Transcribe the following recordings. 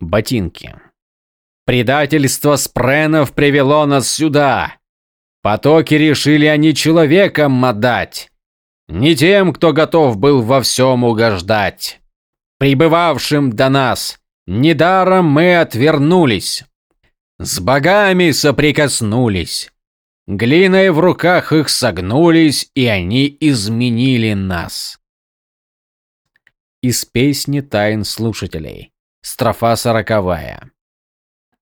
Ботинки. Предательство спренов привело нас сюда. Потоки решили они человеком отдать. Не тем, кто готов был во всем угождать. Прибывавшим до нас, недаром мы отвернулись. С богами соприкоснулись. Глиной в руках их согнулись, и они изменили нас. Из песни тайн слушателей. Строфа сороковая.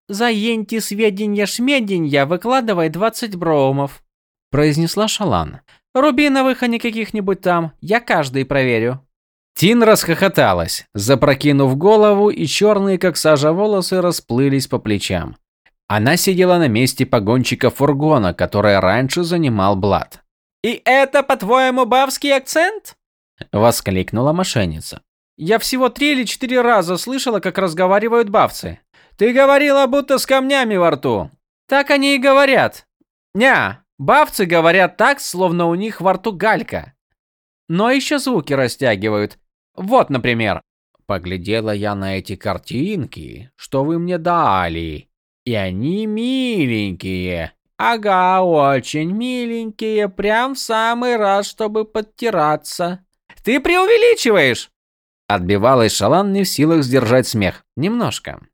«За енти сведенья шмеденья выкладывай 20 броумов», – произнесла Шалан. «Рубиновых, а не каких-нибудь там. Я каждый проверю». Тин расхохоталась, запрокинув голову, и черные, как сажа, волосы расплылись по плечам. Она сидела на месте погонщика фургона, который раньше занимал Блад. «И это, по-твоему, бавский акцент?» – воскликнула мошенница. «Я всего три или четыре раза слышала, как разговаривают бавцы. Ты говорила, будто с камнями во рту. Так они и говорят. Ня, бавцы говорят так, словно у них во рту галька. Но еще звуки растягивают. Вот, например. Поглядела я на эти картинки, что вы мне дали. И они миленькие. Ага, очень миленькие, прям в самый раз, чтобы подтираться. Ты преувеличиваешь. Отбивалась Шалан не в силах сдержать смех. Немножко.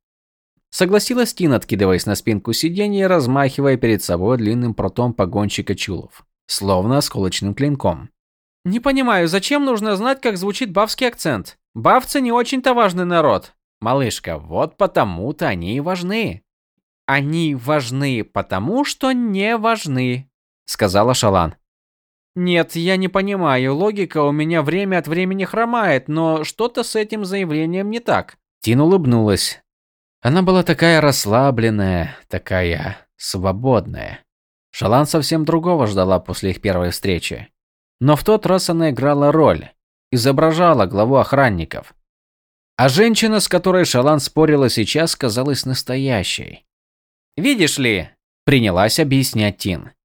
Согласилась Тин, откидываясь на спинку сиденья и размахивая перед собой длинным протом погонщика чулов, словно осколочным клинком. «Не понимаю, зачем нужно знать, как звучит бавский акцент? Бавцы не очень-то важный народ». «Малышка, вот потому-то они и важны». «Они важны потому, что не важны», — сказала Шалан. «Нет, я не понимаю, логика у меня время от времени хромает, но что-то с этим заявлением не так». Тин улыбнулась. Она была такая расслабленная, такая свободная. Шалан совсем другого ждала после их первой встречи. Но в тот раз она играла роль, изображала главу охранников. А женщина, с которой Шалан спорила сейчас, казалась настоящей. «Видишь ли», – принялась объяснять Тин, –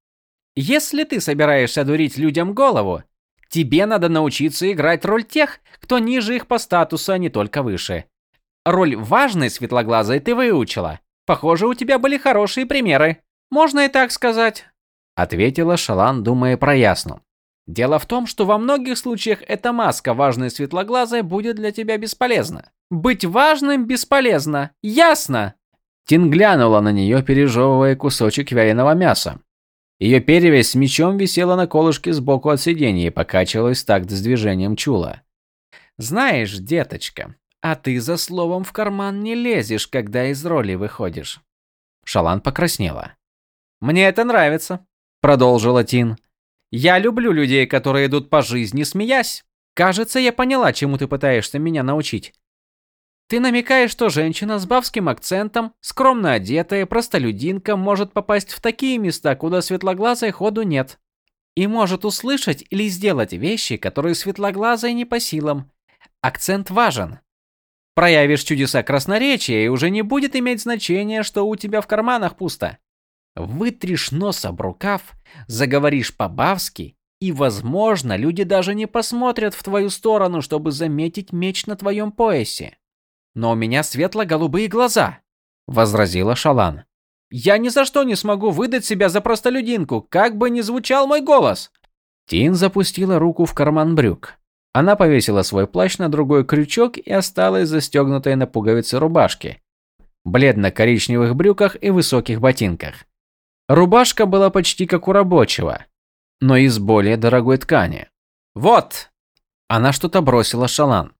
«если ты собираешься дурить людям голову, тебе надо научиться играть роль тех, кто ниже их по статусу, а не только выше. Роль важной светлоглазой ты выучила. Похоже, у тебя были хорошие примеры. Можно и так сказать, ответила Шалан, думая про ясну. Дело в том, что во многих случаях эта маска важной светлоглазой будет для тебя бесполезна. Быть важным бесполезно. Ясно? Тин глянула на нее, пережевывая кусочек вяленого мяса. Ее перевязь с мечом висела на колышке сбоку от сиденья и покачивалась так с движением чула. «Знаешь, деточка, а ты за словом в карман не лезешь, когда из роли выходишь. Шалан покраснела. Мне это нравится, продолжила Тин. Я люблю людей, которые идут по жизни, смеясь. Кажется, я поняла, чему ты пытаешься меня научить. Ты намекаешь, что женщина с бавским акцентом, скромно одетая, простолюдинка, может попасть в такие места, куда светлоглазой ходу нет. И может услышать или сделать вещи, которые светлоглазой не по силам. Акцент важен. Проявишь чудеса красноречия, и уже не будет иметь значения, что у тебя в карманах пусто. Вытришь нос об рукав, заговоришь по-бавски, и, возможно, люди даже не посмотрят в твою сторону, чтобы заметить меч на твоем поясе. Но у меня светло-голубые глаза, возразила Шалан. Я ни за что не смогу выдать себя за простолюдинку, как бы ни звучал мой голос. Тин запустила руку в карман брюк. Она повесила свой плащ на другой крючок и осталась застегнутой на пуговицы рубашки, бледно-коричневых брюках и высоких ботинках. Рубашка была почти как у рабочего, но из более дорогой ткани. «Вот!» Она что-то бросила шалан.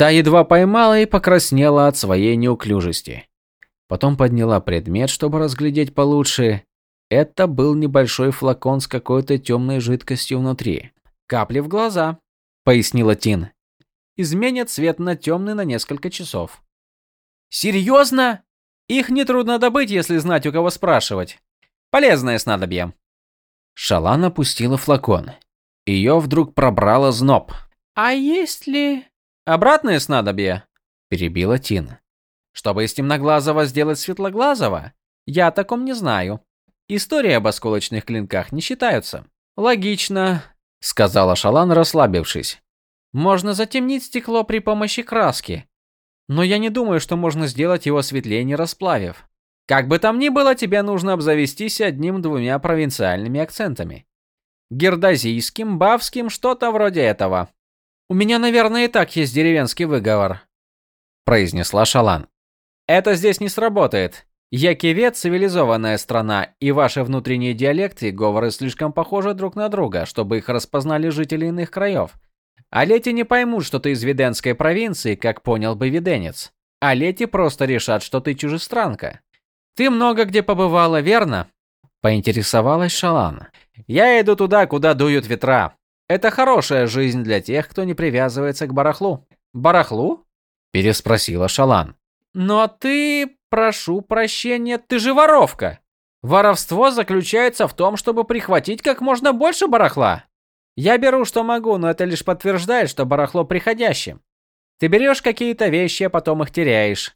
Та едва поймала и покраснела от своей неуклюжести. Потом подняла предмет, чтобы разглядеть получше. Это был небольшой флакон с какой-то темной жидкостью внутри. «Капли в глаза», пояснила Тин. Изменят цвет на темный на несколько часов. Серьезно? Их нетрудно добыть, если знать, у кого спрашивать. Полезное снадобье. Шалан опустила флакон. Ее вдруг пробрало зноб. А есть ли обратное снадобье? перебила Тин. Чтобы из темноглазого сделать светлоглазого? Я о таком не знаю. Истории об осколочных клинках не считаются. Логично, сказала Шалан, расслабившись. Можно затемнить стекло при помощи краски. Но я не думаю, что можно сделать его светлее, не расплавив. Как бы там ни было, тебе нужно обзавестись одним-двумя провинциальными акцентами. Гердозийским, бавским, что-то вроде этого. У меня, наверное, и так есть деревенский выговор, произнесла Шалан. Это здесь не сработает. Якивет цивилизованная страна, и ваши внутренние диалекты и говоры слишком похожи друг на друга, чтобы их распознали жители иных краев. А лети не поймут, что ты из Виденской провинции, как понял бы виденец. А лети просто решат, что ты чужестранка. Ты много где побывала, верно? Поинтересовалась Шалан. Я иду туда, куда дуют ветра. Это хорошая жизнь для тех, кто не привязывается к барахлу. Барахлу? Переспросила Шалан. Но ты, прошу прощения, ты же воровка. Воровство заключается в том, чтобы прихватить как можно больше барахла. Я беру, что могу, но это лишь подтверждает, что барахло приходящим. Ты берешь какие-то вещи, а потом их теряешь.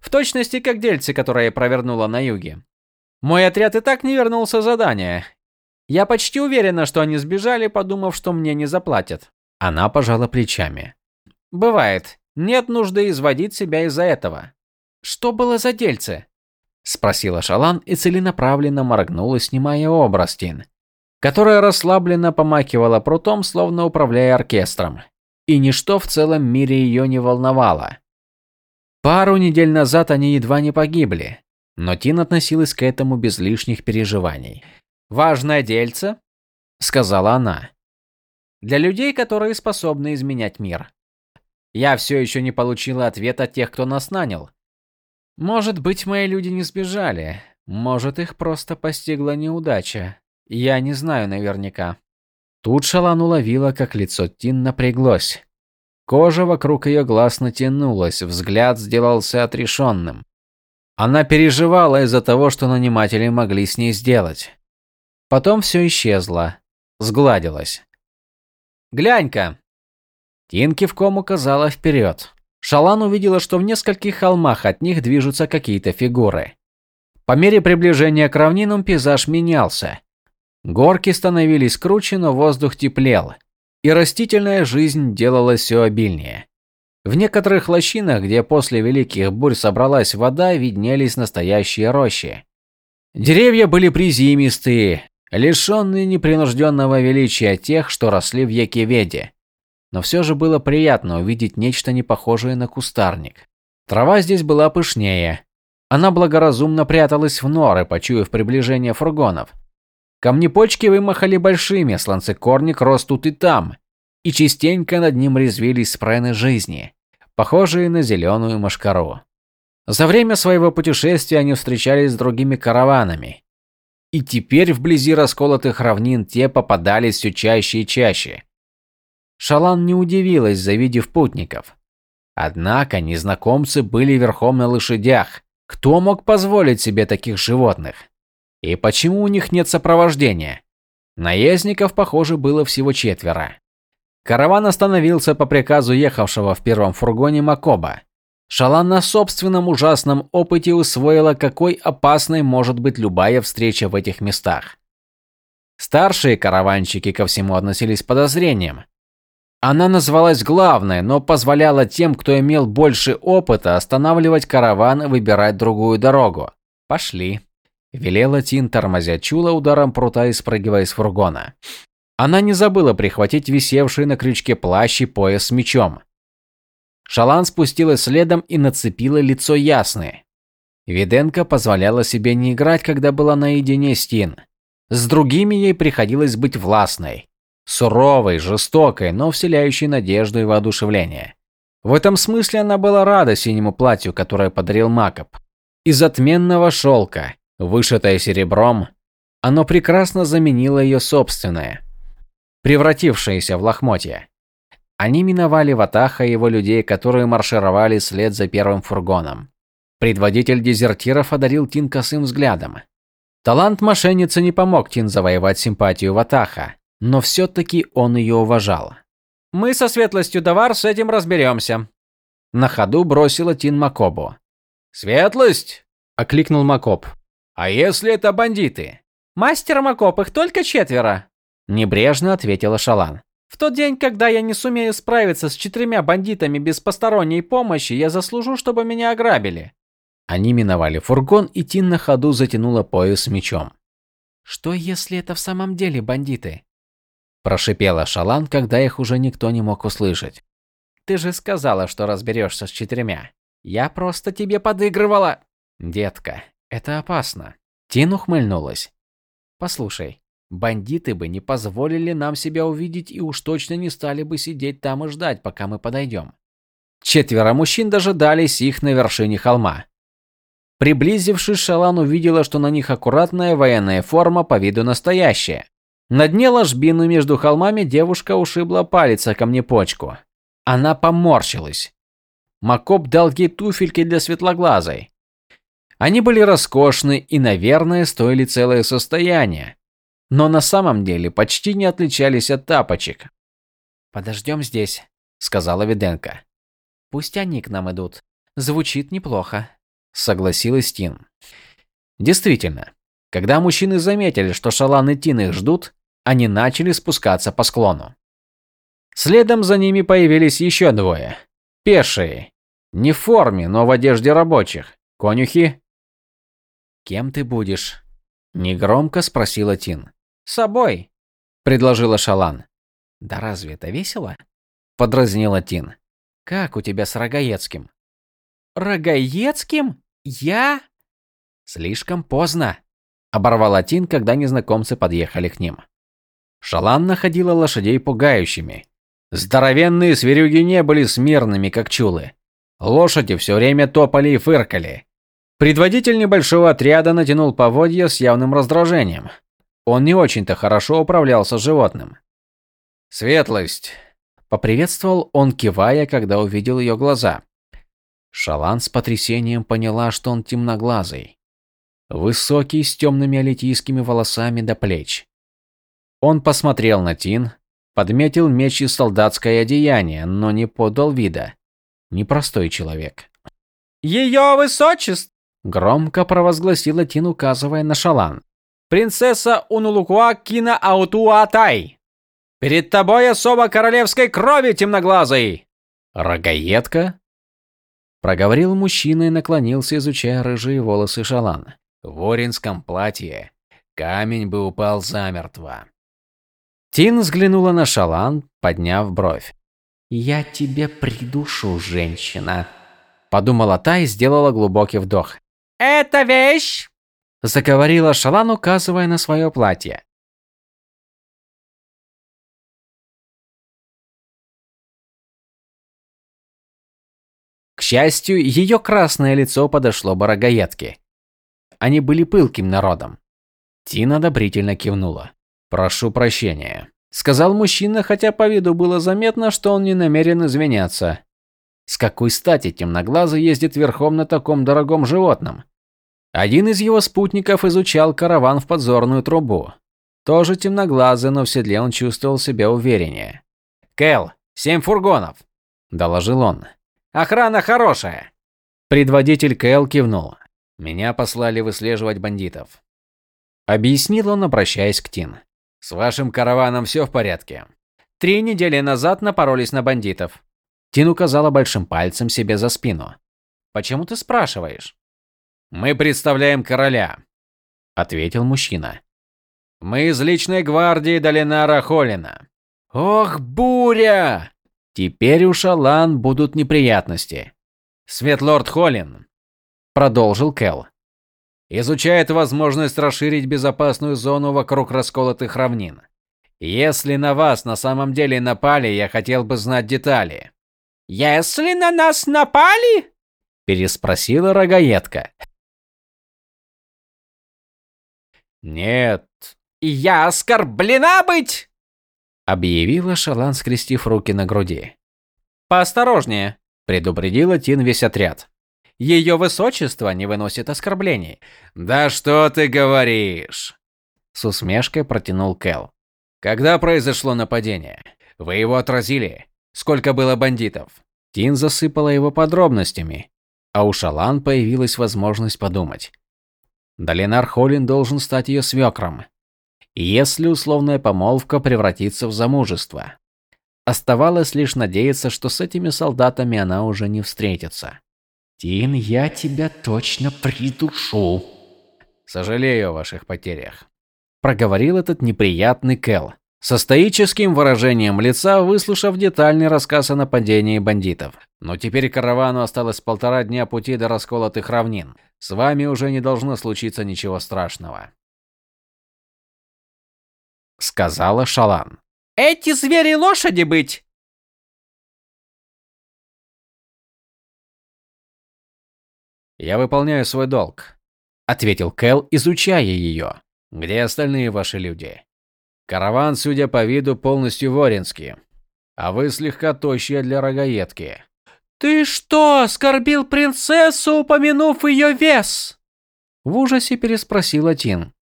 В точности, как дельцы, которые я провернула на юге. Мой отряд и так не вернулся задания. Я почти уверена, что они сбежали, подумав, что мне не заплатят. Она пожала плечами. Бывает. Нет нужды изводить себя из-за этого. Что было за дельце? спросила Шалан и целенаправленно моргнула, снимая образ Тин, которая расслабленно помакивала прутом, словно управляя оркестром. И ничто в целом мире ее не волновало. Пару недель назад они едва не погибли, но Тин относилась к этому без лишних переживаний. «Важное дельце», — сказала она, — «для людей, которые способны изменять мир. Я все еще не получила ответ от тех, кто нас нанял. Может быть, мои люди не сбежали. Может, их просто постигла неудача. Я не знаю наверняка. Тут Шалан уловила, как лицо Тин напряглось. Кожа вокруг ее глаз натянулась, взгляд сделался отрешенным. Она переживала из-за того, что наниматели могли с ней сделать. Потом все исчезло, сгладилось. «Глянь-ка!» Тин кивком указала вперед. Шалан увидела, что в нескольких холмах от них движутся какие-то фигуры. По мере приближения к равнинам пейзаж менялся. Горки становились круче, но воздух теплел, и растительная жизнь делалась все обильнее. В некоторых лощинах, где после великих бурь собралась вода, виднелись настоящие рощи. Деревья были призимистые, лишенные непринужденного величия тех, что росли в Якиведе. Но все же было приятно увидеть нечто непохожее на кустарник. Трава здесь была пышнее. Она благоразумно пряталась в норы, почуяв приближение фургонов. Камнепочки вымахали большими, сланцекорник рос тут и там, и частенько над ним резвились спрены жизни, похожие на зеленую мошкару. За время своего путешествия они встречались с другими караванами. И теперь вблизи расколотых равнин те попадались все чаще и чаще. Шалан не удивилась, завидев путников. Однако незнакомцы были верхом на лошадях. Кто мог позволить себе таких животных? И почему у них нет сопровождения? Наездников, похоже, было всего четверо. Караван остановился по приказу ехавшего в первом фургоне Макоба. Шалан на собственном ужасном опыте усвоила, какой опасной может быть любая встреча в этих местах. Старшие караванщики ко всему относились с подозрением. Она называлась главной, но позволяла тем, кто имел больше опыта, останавливать караван и выбирать другую дорогу. «Пошли», – велела Тин, тормозя чула ударом прута и спрыгивая из фургона. Она не забыла прихватить висевший на крючке плащ и пояс с мечом. Шалан спустилась следом и нацепила лицо ясное. Виденко позволяла себе не играть, когда была наедине с Тин. С другими ей приходилось быть властной. Суровой, жестокой, но вселяющей надежду и воодушевление. В этом смысле она была рада синему платью, которое подарил Макоп. Из отменного шелка, вышитое серебром, оно прекрасно заменило ее собственное, превратившееся в лохмотья. Они миновали Ватаха и его людей, которые маршировали след за первым фургоном. Предводитель дезертиров одарил Тин косым взглядом. Талант мошенницы не помог Тин завоевать симпатию Ватаха, но все-таки он ее уважал. «Мы со светлостью Давар с этим разберемся», – на ходу бросила Тин Макобу. «Светлость?» – окликнул Макоб. «А если это бандиты?» «Мастер Макоб, их только четверо», – небрежно ответила Шалан. В тот день, когда я не сумею справиться с четырьмя бандитами без посторонней помощи, я заслужу, чтобы меня ограбили. Они миновали фургон, и Тин на ходу затянула пояс мечом. Что если это в самом деле бандиты? Прошипела Шалан, когда их уже никто не мог услышать. Ты же сказала, что разберешься с четырьмя. Я просто тебе подыгрывала. Детка, это опасно. Тин ухмыльнулась. Послушай, бандиты бы не позволили нам себя увидеть и уж точно не стали бы сидеть там и ждать, пока мы подойдем. Четверо мужчин дожидались их на вершине холма. Приблизившись, Шалан увидела, что на них аккуратная военная форма по виду настоящая. На дне ложбины между холмами девушка ушибла палец о камнепочку. Она поморщилась. Макоп дал ей туфельки для светлоглазой. Они были роскошны и, наверное, стоили целое состояние. Но на самом деле почти не отличались от тапочек. «Подождем здесь», — сказала Виденко. «Пусть они к нам идут. Звучит неплохо» согласилась Тин. Действительно, когда мужчины заметили, что Шалан и Тин их ждут, они начали спускаться по склону. Следом за ними появились еще двое. Пешие. Не в форме, но в одежде рабочих. Конюхи. «Кем ты будешь?» Негромко спросила Тин. «Собой», — предложила Шалан. «Да разве это весело?» Подразнила Тин. «Как у тебя с Рогаецким?» «Рогаецким?» «Я?» «Слишком поздно», — оборвал Тин, когда незнакомцы подъехали к ним. Шалан находила лошадей пугающими. Здоровенные свирюги не были смирными, как чулы. Лошади все время топали и фыркали. Предводитель небольшого отряда натянул поводья с явным раздражением. Он не очень-то хорошо управлялся животным. «Светлость!» – поприветствовал он, кивая, когда увидел ее глаза. Шалан с потрясением поняла, что он темноглазый. Высокий, с темными алитийскими волосами до плеч. Он посмотрел на Тин, подметил меч и солдатское одеяние, но не подал вида. Непростой человек. «Ее высочество!» – громко провозгласила Тин, указывая на Шалан. «Принцесса Унулукуа Кина Аутуатай! Перед тобой особо королевской крови, темноглазый!» «Рогаедка?» Проговорил мужчина и наклонился, изучая рыжие волосы Шалан. В оринском платье камень бы упал замертво. Тин взглянула на Шалан, подняв бровь. «Я тебе придушу, женщина», — подумала та и сделала глубокий вдох. «Это вещь!» — заговорила Шалан, указывая на свое платье. К счастью, ее красное лицо подошло Барагоедке. Они были пылким народом. Тина одобрительно кивнула. «Прошу прощения», — сказал мужчина, хотя по виду было заметно, что он не намерен извиняться. С какой стати темноглазый ездит верхом на таком дорогом животном? Один из его спутников изучал караван в подзорную трубу. Тоже темноглазый, но в седле он чувствовал себя увереннее. «Кэл, семь фургонов!» – доложил он. Охрана хорошая. Предводитель Кэл кивнул. Меня послали выслеживать бандитов. Объяснил он, обращаясь к Тин. С вашим караваном все в порядке? Три недели назад напоролись на бандитов. Тин указала большим пальцем себе за спину. Почему ты спрашиваешь? Мы представляем короля, ответил мужчина. Мы из личной гвардии Долинара Холина. Ох, буря! Теперь у Шалан будут неприятности. Светлорд Холлин, продолжил Кел, изучает возможность расширить безопасную зону вокруг расколотых равнин. Если на вас на самом деле напали, я хотел бы знать детали. Если на нас напали? переспросила рогаедка. Нет. Я оскорблена быть? объявила Шалан, скрестив руки на груди. Поосторожнее, предупредила Тин весь отряд. Ее высочество не выносит оскорблений. Да что ты говоришь? С усмешкой протянул Кел. Когда произошло нападение? Вы его отразили? Сколько было бандитов? Тин засыпала его подробностями, а у Шалан появилась возможность подумать. Долинар Холлин должен стать ее свекром если условная помолвка превратится в замужество. Оставалось лишь надеяться, что с этими солдатами она уже не встретится. «Тин, я тебя точно придушу!» «Сожалею о ваших потерях», – проговорил этот неприятный Кэл, со стоическим выражением лица, выслушав детальный рассказ о нападении бандитов. «Но теперь каравану осталось полтора дня пути до расколотых равнин. С вами уже не должно случиться ничего страшного», – сказала Шалан. «Эти звери лошади быть!» «Я выполняю свой долг», — ответил Кэл, изучая ее. «Где остальные ваши люди?» «Караван, судя по виду, полностью воринский, а вы слегка тощие для рогаедки». «Ты что, оскорбил принцессу, упомянув ее вес?» В ужасе переспросила Тин.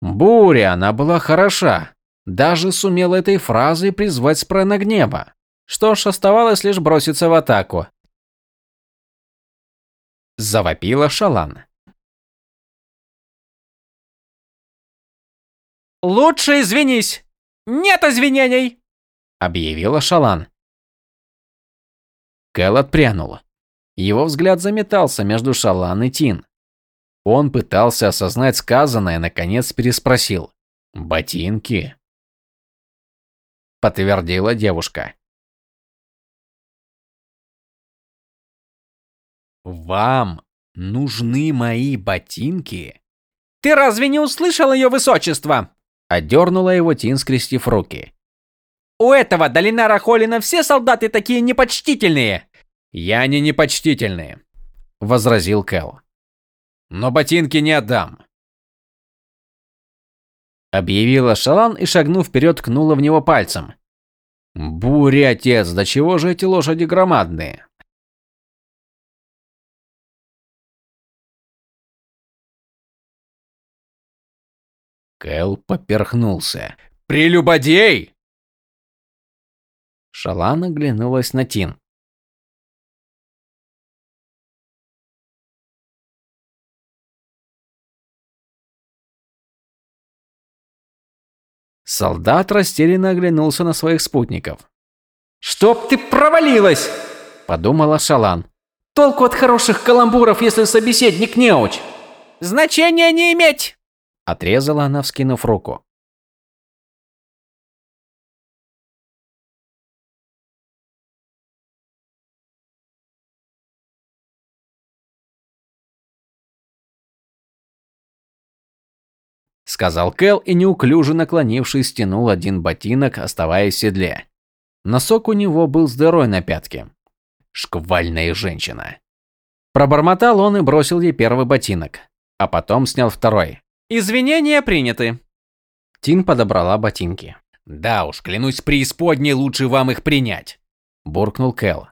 Буря, она была хороша. Даже сумела этой фразой призвать Спрена гнева. Что ж, оставалось лишь броситься в атаку. Завопила Шалан. «Лучше извинись! Нет извинений!» Объявила Шалан. Кэл отпрянул. Его взгляд заметался между Шалан и Тин. Он пытался осознать сказанное, наконец переспросил. «Ботинки?» Подтвердила девушка. «Вам нужны мои ботинки?» «Ты разве не услышал ее высочество?» Одернула его Тин, скрестив руки. «У этого Долинара Холлина все солдаты такие непочтительные!» «Я не непочтительный», — возразил Кэл. «Но ботинки не отдам». Объявила Шалан и, шагнув вперед, ткнула в него пальцем. «Буря, отец, до чего же эти лошади громадные?» Кэл поперхнулся. «Прелюбодей!» Шалан оглянулась на Тин. Солдат растерянно оглянулся на своих спутников. «Чтоб ты провалилась!» – подумала Шалан. «Толку от хороших каламбуров, если собеседник неуч!» «Значения не иметь!» Отрезала она, вскинув руку. Сказал Кэл и неуклюже наклонившись стянул один ботинок, оставаясь в седле. Носок у него был с дырой на пятке. Шквальная женщина. Пробормотал он и бросил ей первый ботинок, а потом снял второй. Извинения приняты. Тин подобрала ботинки. Да уж, клянусь преисподней, лучше вам их принять, буркнул Кэл.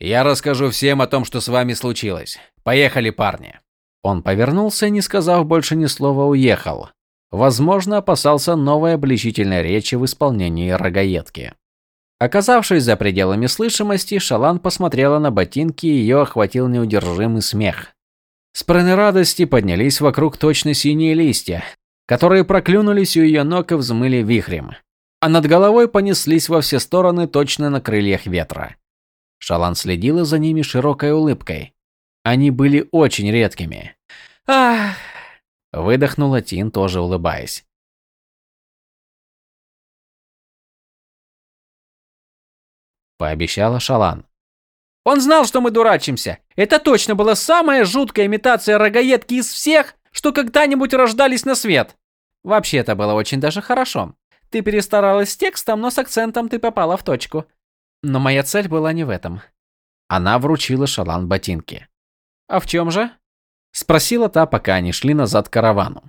Я расскажу всем о том, что с вами случилось. Поехали, парни. Он повернулся и, не сказав больше ни слова, уехал. Возможно, опасался новой обличительной речи в исполнении рогаедки. Оказавшись за пределами слышимости, Шалан посмотрела на ботинки, и ее охватил неудержимый смех. Спрены радости поднялись вокруг точно синие листья, которые проклюнулись у ее ног и взмыли вихрем. А над головой понеслись во все стороны точно на крыльях ветра. Шалан следила за ними широкой улыбкой. Они были очень редкими. «Ах!» – выдохнула Тин, тоже улыбаясь. Пообещала Шалан. Он знал, что мы дурачимся. Это точно была самая жуткая имитация рогаедки из всех, что когда-нибудь рождались на свет. Вообще, это было очень даже хорошо. Ты перестаралась с текстом, но с акцентом ты попала в точку. Но моя цель была не в этом. Она вручила Шалан ботинки. А в чем же? Спросила та, пока они шли назад к каравану.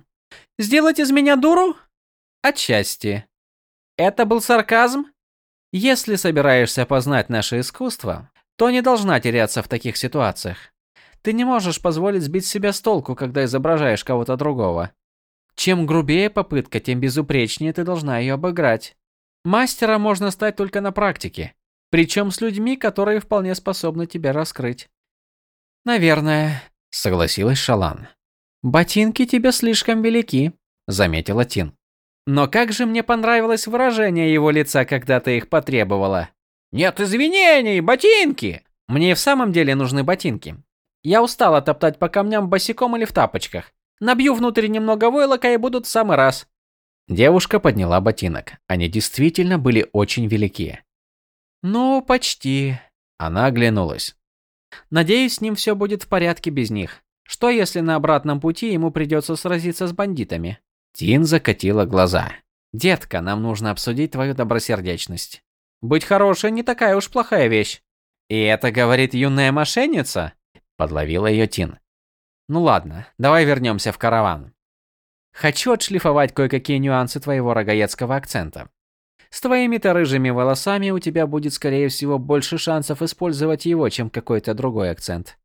Сделать из меня дуру? Отчасти. Это был сарказм? Если собираешься познать наше искусство, то не должна теряться в таких ситуациях. Ты не можешь позволить сбить себя с толку, когда изображаешь кого-то другого. Чем грубее попытка, тем безупречнее ты должна ее обыграть. Мастера можно стать только на практике, причем с людьми, которые вполне способны тебя раскрыть. Наверное, согласилась Шалан. Ботинки тебе слишком велики, заметила Тин. Но как же мне понравилось выражение его лица, когда ты их потребовала. Нет извинений, ботинки! Мне в самом деле нужны ботинки. Я устала топтать по камням босиком или в тапочках. Набью внутрь немного войлока и будут в самый раз. Девушка подняла ботинок. Они действительно были очень велики. Ну, почти. Она оглянулась. Надеюсь, с ним все будет в порядке без них. Что если на обратном пути ему придется сразиться с бандитами? Тин закатила глаза. Детка, нам нужно обсудить твою добросердечность. Быть хорошей не такая уж плохая вещь. И это говорит юная мошенница? Подловила ее Тин. Ну ладно, давай вернемся в караван. Хочу отшлифовать кое-какие нюансы твоего рогаецкого акцента. С твоими-то рыжими волосами у тебя будет, скорее всего, больше шансов использовать его, чем какой-то другой акцент.